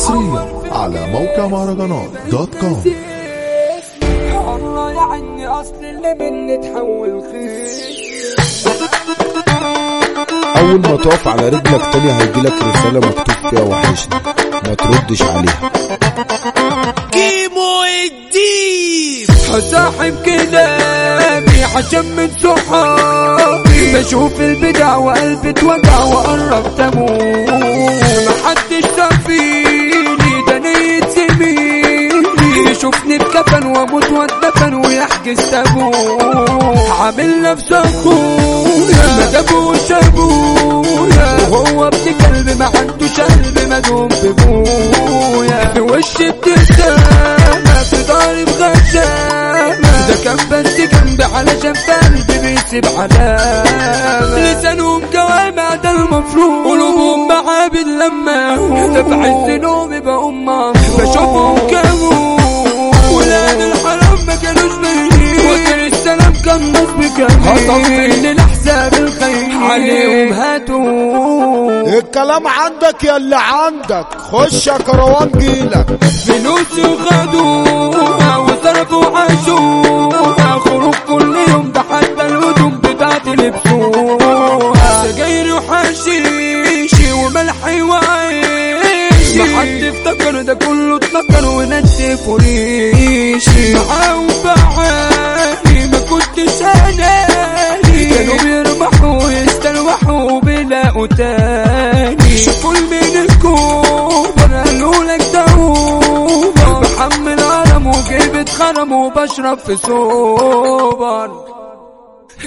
حصريا على موقع مهرجانات دوت كوم. الله يعني اصل اللي مني تحول خير أول ما تقف على رجلك تاني هيجيلك رسالة مكتوب فيها وحشني. ما تردش عليها. كيمو الديب هصاحب كلامي عشان من صحابي. بشوف البدع وقلبي اتوجع وقرب تموت. محدش صافيني بكفن واموت واتدفن ويحجز تابوت عامل نفسه أخويا. ما جابوش ابويا وهو ابن كلب ما عندوش قلب مدوم بابويا في وش ابتسامة في ضارب غشامة ده كان بس جنبي علشان قلبي بيسيب علامة. لسانهم جوامع ده المفروض. قلوبهم معابد لما هو ده في عز نومي بقوم مفروض بشوفهم الكلام عندك يا اللي عندك. خش يا كروان جيلك. فلوسي وخدوها وصرفوا عاشوها خروج كل يوم ده حتى الهدوم بتاعتي لبسوها سجاير وحشيشي وملحي وعيشي. محد افتكر ده كله اتنكر ونتف وريشي معاهم بعاني ما كنتش اناني كانوا بيربحوا ويستلوحوا بيلاقوا تاني وبشرب في سوبر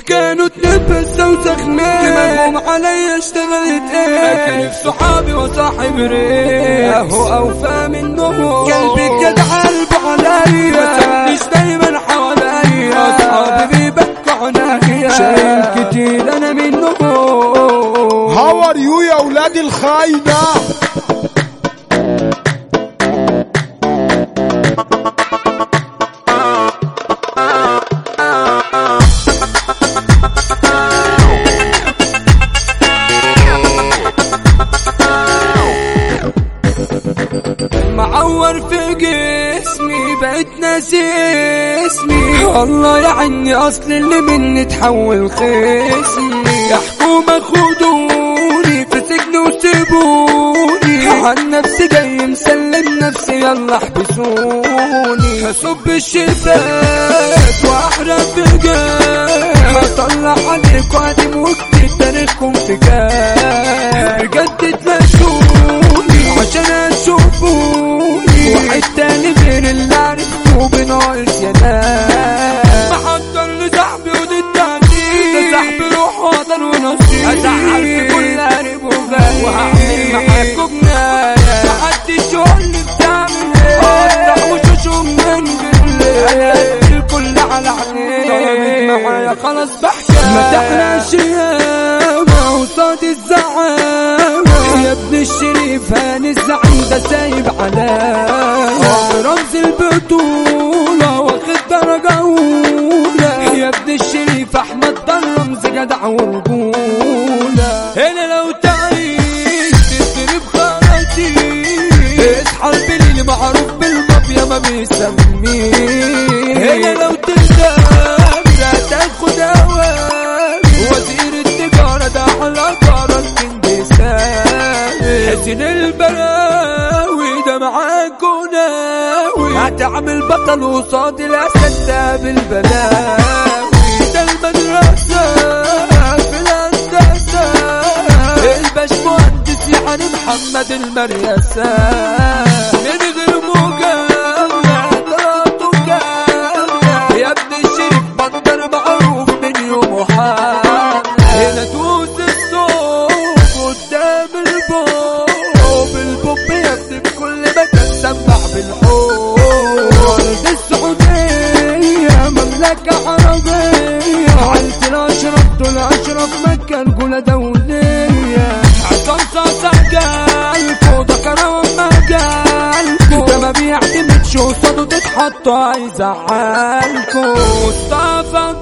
كانوا تنفس وسخنين دماغهم عليا اشتغلت إيه. في صحابي وصاحب ريه اهو أوفى منهم قلبي كده قلبه عليا ما سابنيش دايما حواليا. أصحابي بيبكوا عنايا. شايل كتير أنا منهم هاور يو يا ولاد الخاينة جسمي بقيت ناسي اسمي. والله يعني أصل اللي مني تحول خصمي. يا حكومة خدوني في سجن وسيبوني. عن نفسي جاي مسلم نفسي يلا احبسوني. هصب الشباك واحرق بجاك. هطلع عليكوا عدم واكتب تاريخكم جاك بجد تمشوني اشوفوني واحد تاني غير اللي عرفته بناقص يا ناس. محضر لصاحبي وضد عديد ده صاحبي روح وطن ونصيب. أزعل في كل قريب وغالي وهعمل معاكوا جناية محدش يقول لي بتعمل إيه افتح وشوشهم من بالليل. الكل على عينيه ضربت معايا خلاص بحكي. ما تحلاش ياما وصاد الزعامة. يا ابن الشريف هاني سايب علامة رمز البطولة واخد درجة أولى. يا ابن الشريف أحمد ده الرمز جدع ورجولة هنا لو تعيش تضرب خراتي. اصحى البليل معروف بالمافيا ما بيسميه معاك ناوي هتعمل بطل قصاد الأسد ده بالبلاوي ده المدرسة في الهندسة الباش مهندس يعني محمد المريسة. حتى يزعلكوا مصطفى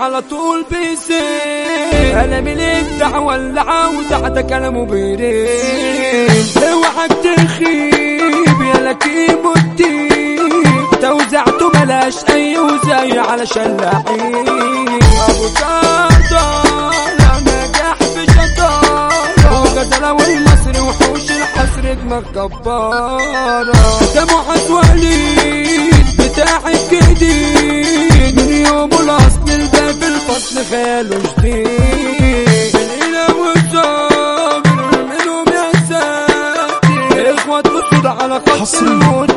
على طول بيسين أنا ملك دعوة اللعا وتحتك أنا مبيرين اوعك تخيب يا لكيم الدين توزعته بلاش اي وزاي علشان لعيب الحصر دماغ جبارة ده معز وليد بتاع الجديد من يوم الاصل الباب الفصل خياله جديد بالإله والصبر منهم يا ساتر. إخوة بصوا على خط حصريا الموت